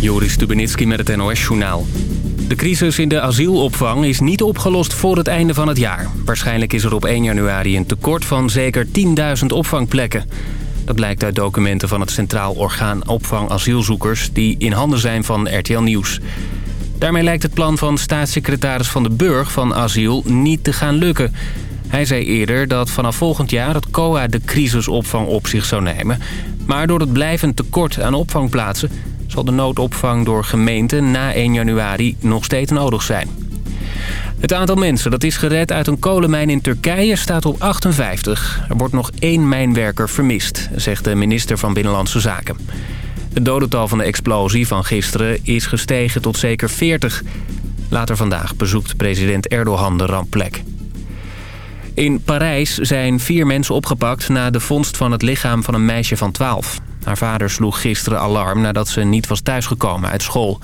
Joris Stubenitski met het NOS-journaal. De crisis in de asielopvang is niet opgelost voor het einde van het jaar. Waarschijnlijk is er op 1 januari een tekort van zeker 10.000 opvangplekken. Dat blijkt uit documenten van het Centraal Orgaan Opvang Asielzoekers... die in handen zijn van RTL Nieuws. Daarmee lijkt het plan van staatssecretaris Van de Burg van Asiel niet te gaan lukken. Hij zei eerder dat vanaf volgend jaar het COA de crisisopvang op zich zou nemen. Maar door het blijvend tekort aan opvangplaatsen zal de noodopvang door gemeenten na 1 januari nog steeds nodig zijn. Het aantal mensen dat is gered uit een kolenmijn in Turkije staat op 58. Er wordt nog één mijnwerker vermist, zegt de minister van Binnenlandse Zaken. Het dodental van de explosie van gisteren is gestegen tot zeker 40. Later vandaag bezoekt president Erdogan de rampplek. In Parijs zijn vier mensen opgepakt na de vondst van het lichaam van een meisje van 12. Haar vader sloeg gisteren alarm nadat ze niet was thuisgekomen uit school.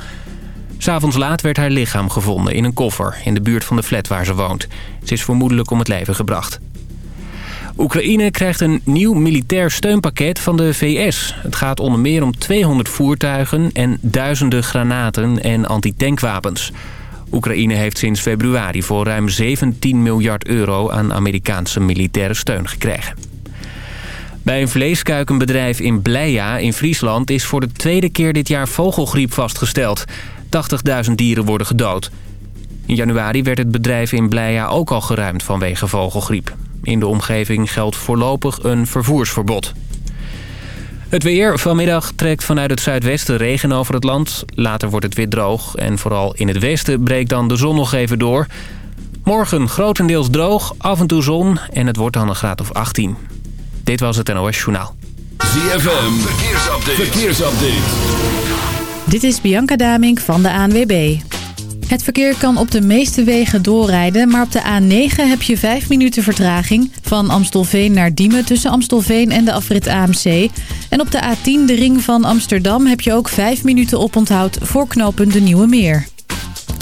S'avonds laat werd haar lichaam gevonden in een koffer in de buurt van de flat waar ze woont. Ze is vermoedelijk om het leven gebracht. Oekraïne krijgt een nieuw militair steunpakket van de VS. Het gaat onder meer om 200 voertuigen en duizenden granaten en antitankwapens. Oekraïne heeft sinds februari voor ruim 17 miljard euro aan Amerikaanse militaire steun gekregen. Bij een vleeskuikenbedrijf in Bleia in Friesland is voor de tweede keer dit jaar vogelgriep vastgesteld. 80.000 dieren worden gedood. In januari werd het bedrijf in Bleia ook al geruimd vanwege vogelgriep. In de omgeving geldt voorlopig een vervoersverbod. Het weer. Vanmiddag trekt vanuit het zuidwesten regen over het land. Later wordt het weer droog en vooral in het westen breekt dan de zon nog even door. Morgen grotendeels droog, af en toe zon en het wordt dan een graad of 18. Dit was het NOS Journaal. ZFM, verkeersupdate. verkeersupdate. Dit is Bianca Damink van de ANWB. Het verkeer kan op de meeste wegen doorrijden, maar op de A9 heb je 5 minuten vertraging... van Amstelveen naar Diemen tussen Amstelveen en de afrit AMC. En op de A10, de ring van Amsterdam, heb je ook 5 minuten oponthoud voor knooppunt de Nieuwe Meer.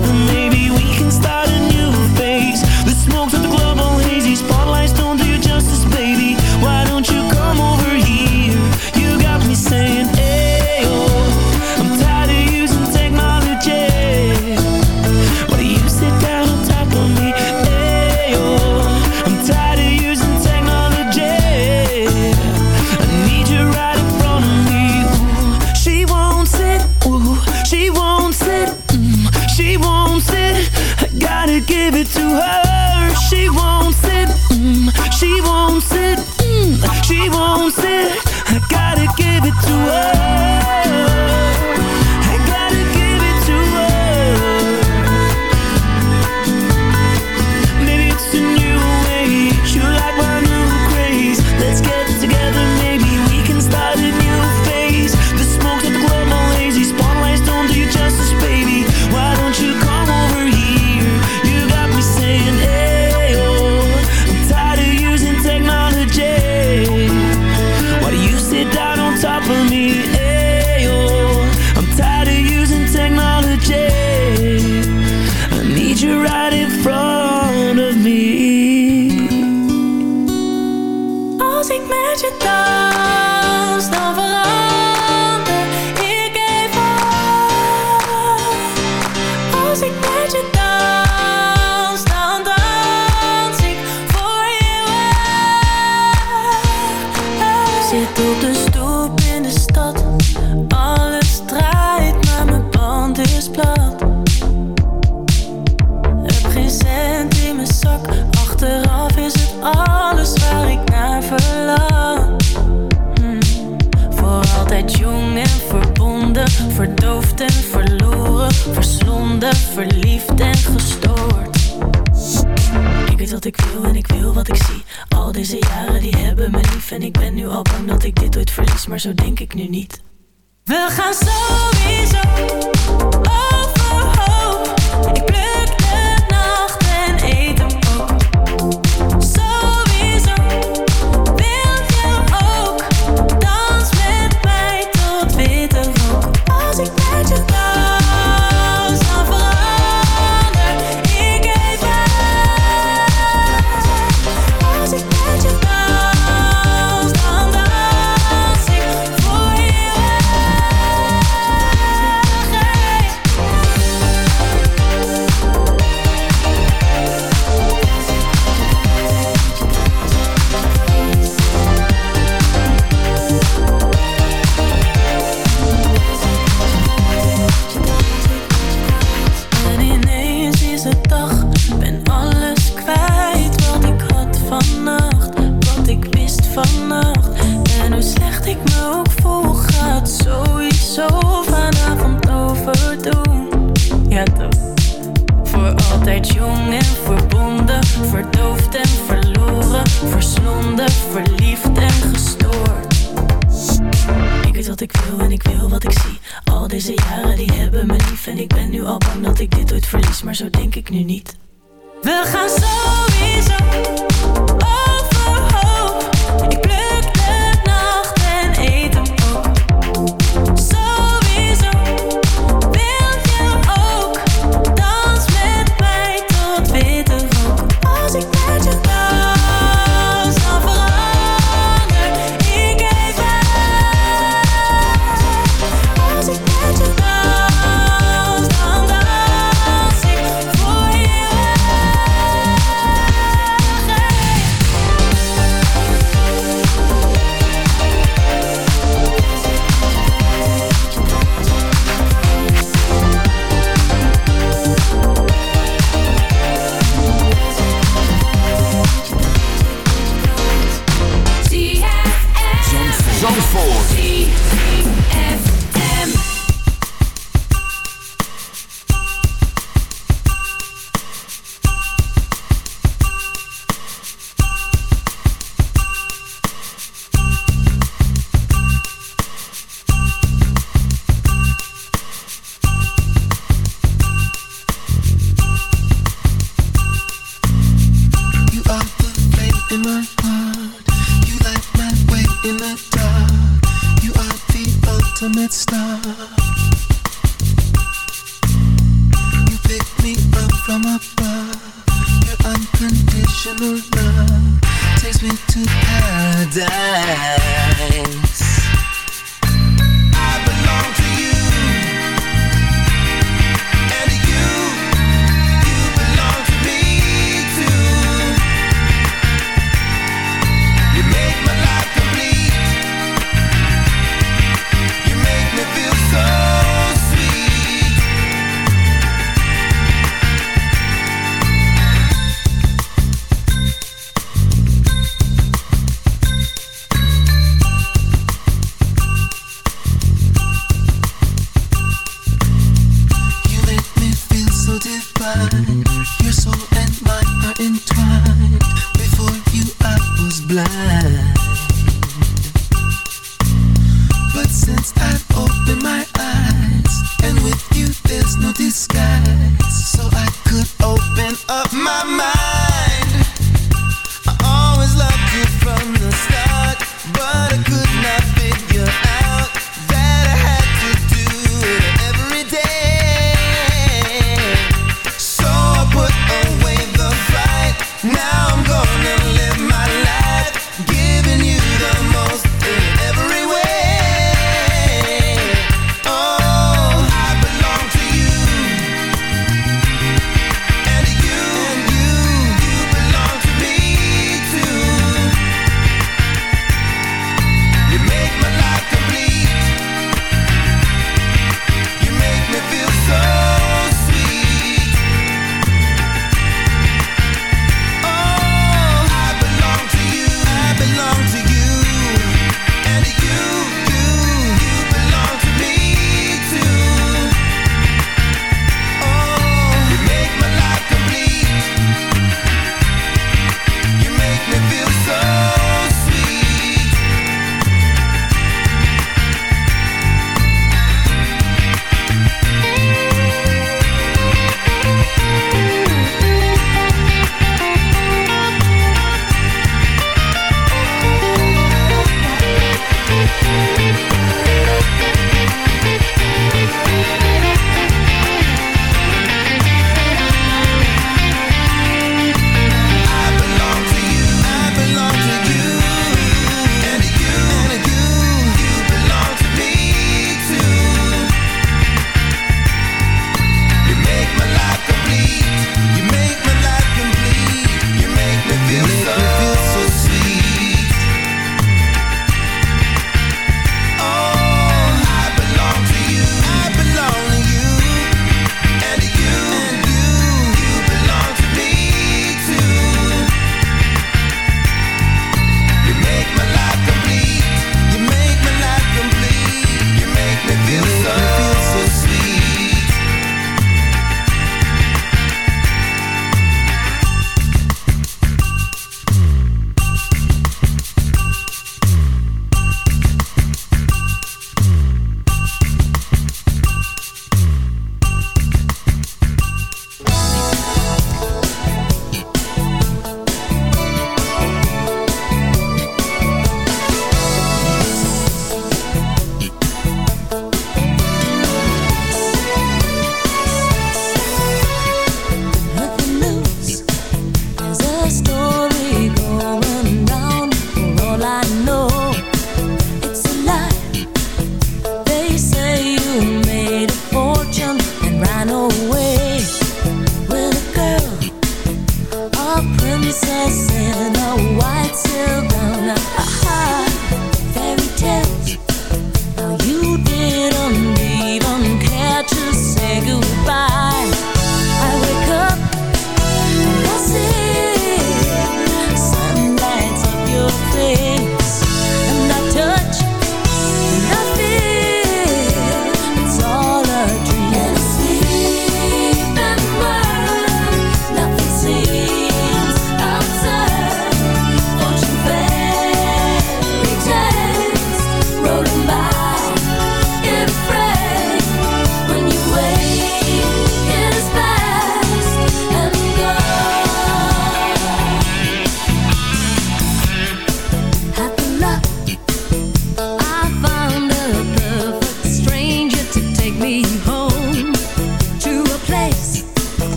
together, ultimate star.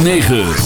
106.9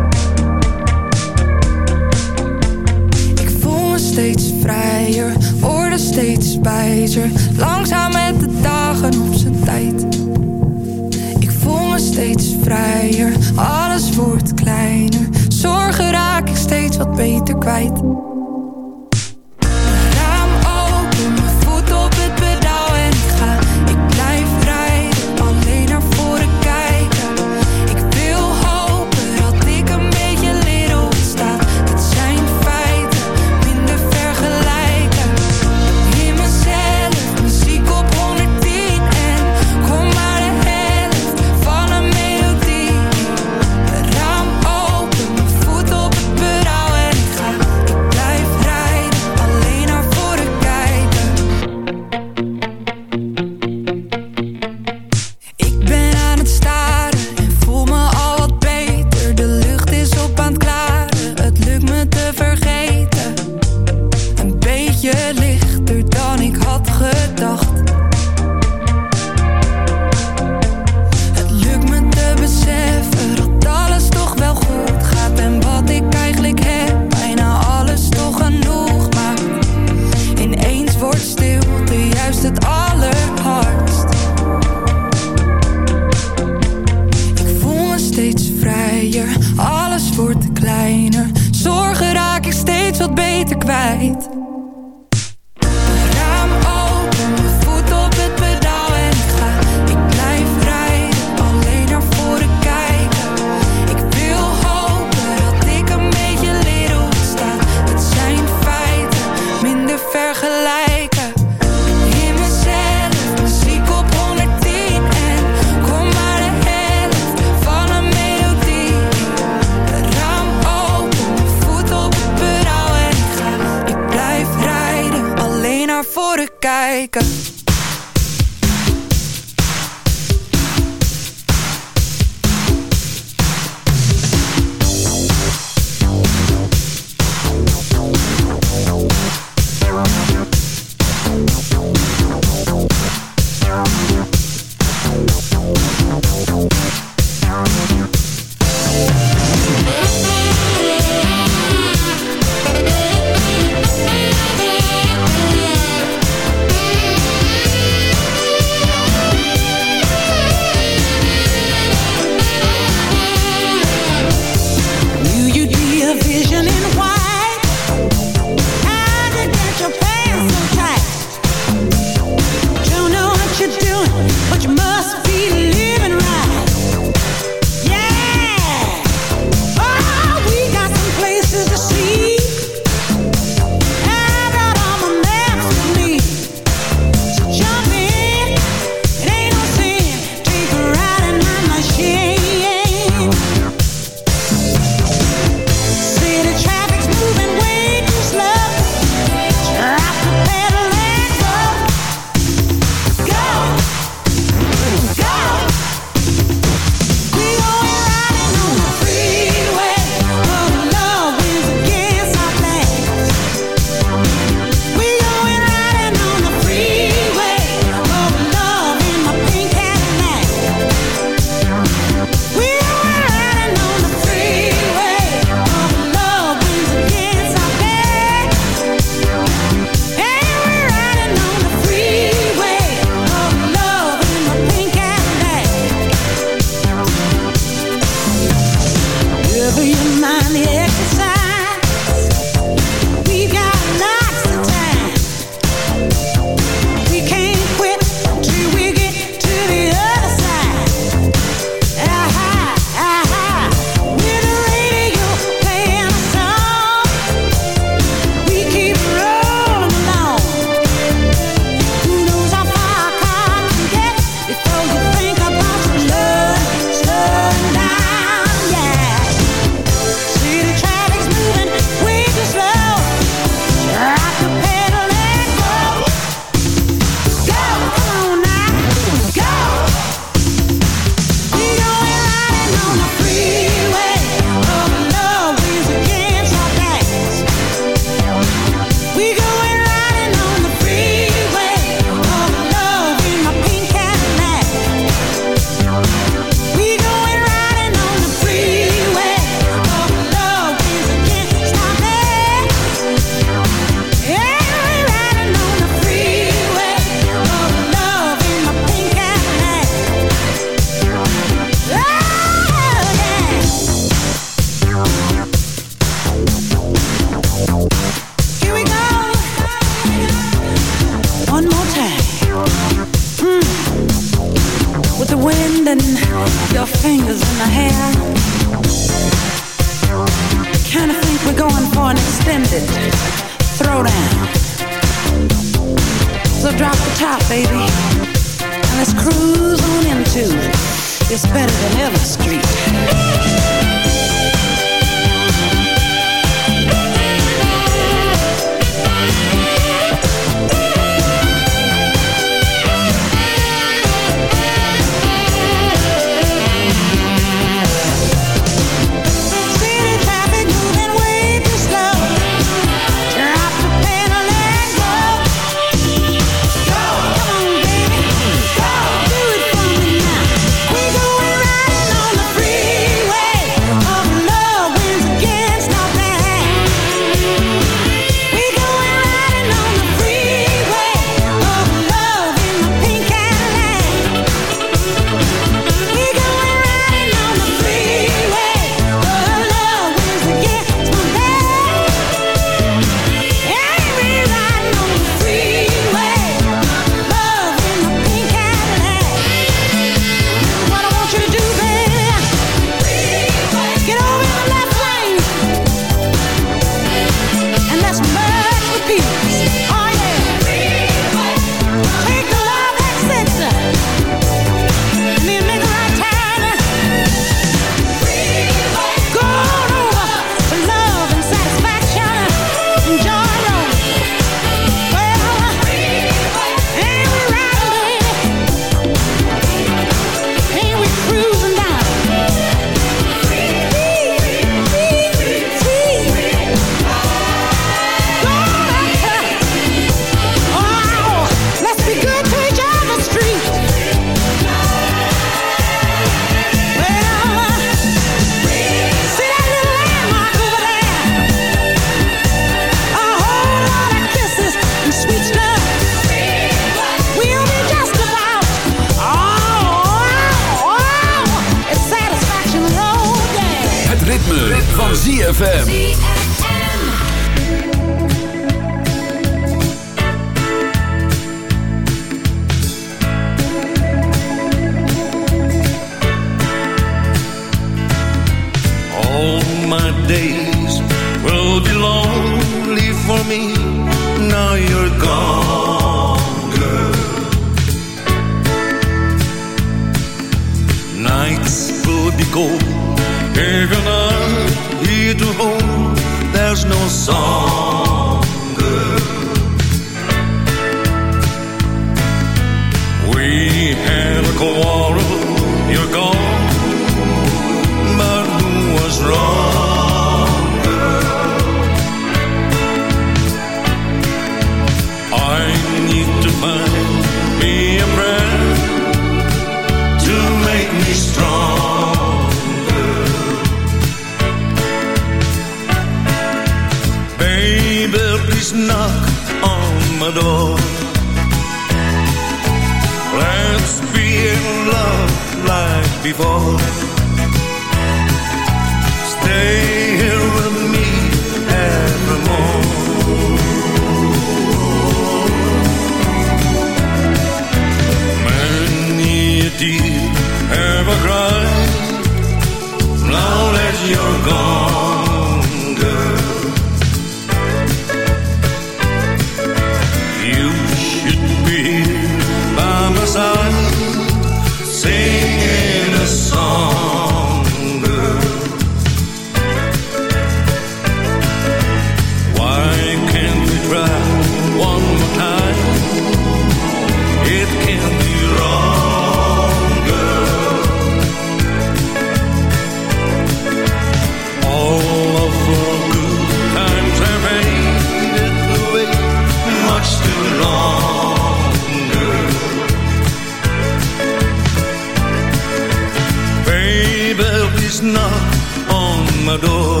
is knock on my door.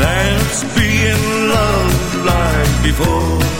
Let's be in love like before.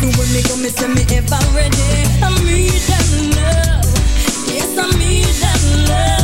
to when me come, me if I'm ready. I need love, yes I need love.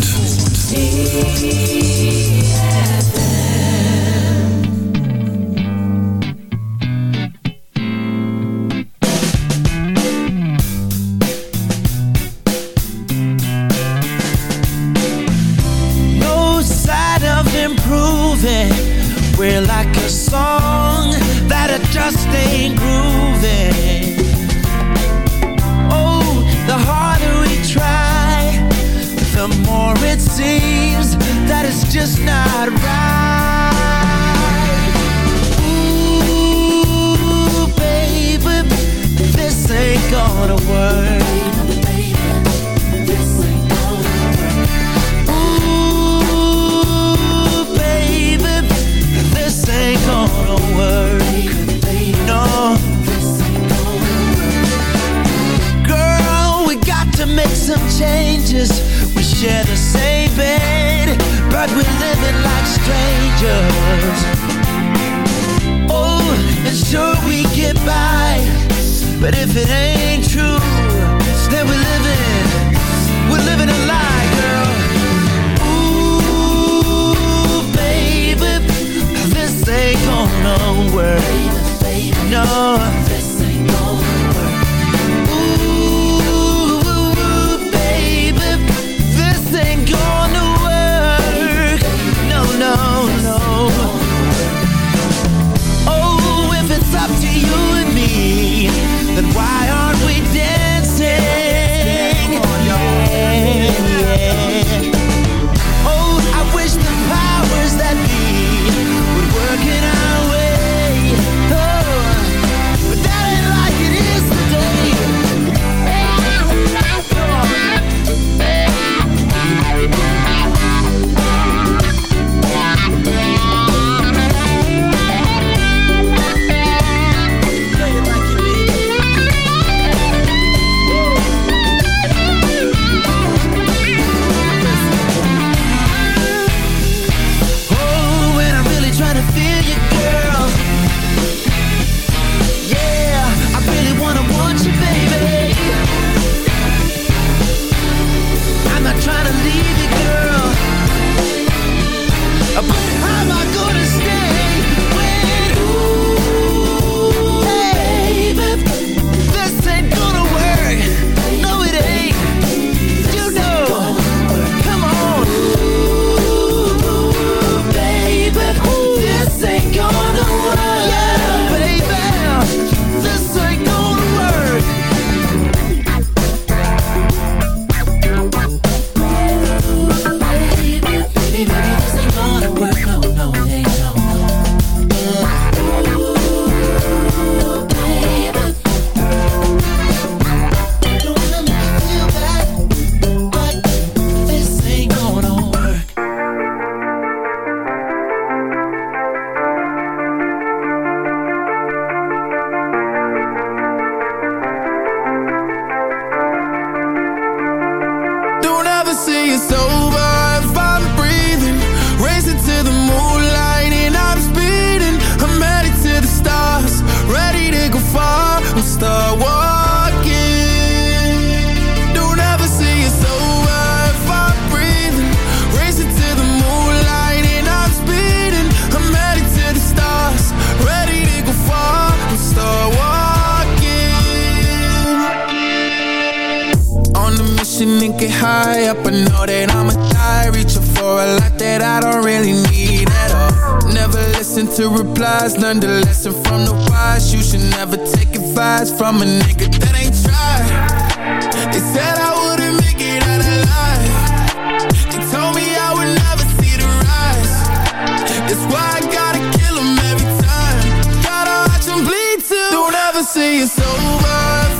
Zandvoort. up, but know that I'ma die reaching for a lot that I don't really need at all. Never listen to replies, learn the lesson from the wise. You should never take advice from a nigga that ain't tried. They said I wouldn't make it out alive. They told me I would never see the rise. That's why I gotta kill every time. Gotta watch bleed too. Don't ever say it's over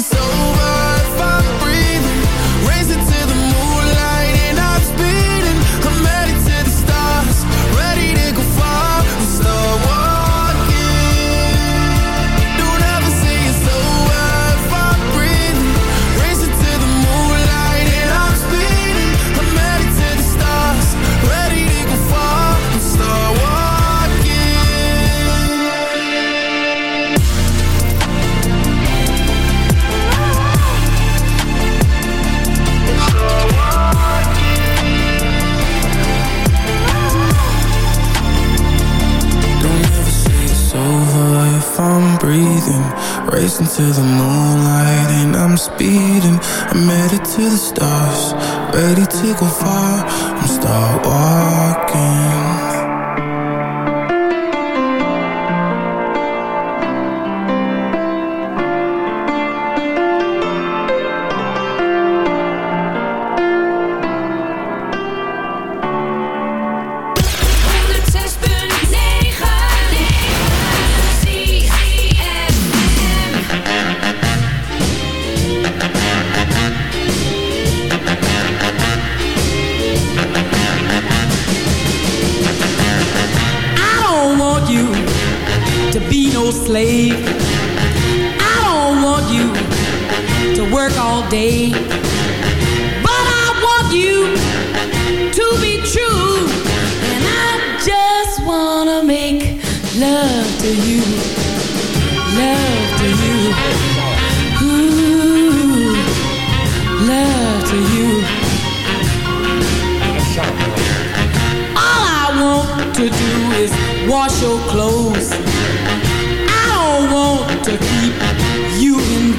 so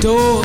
door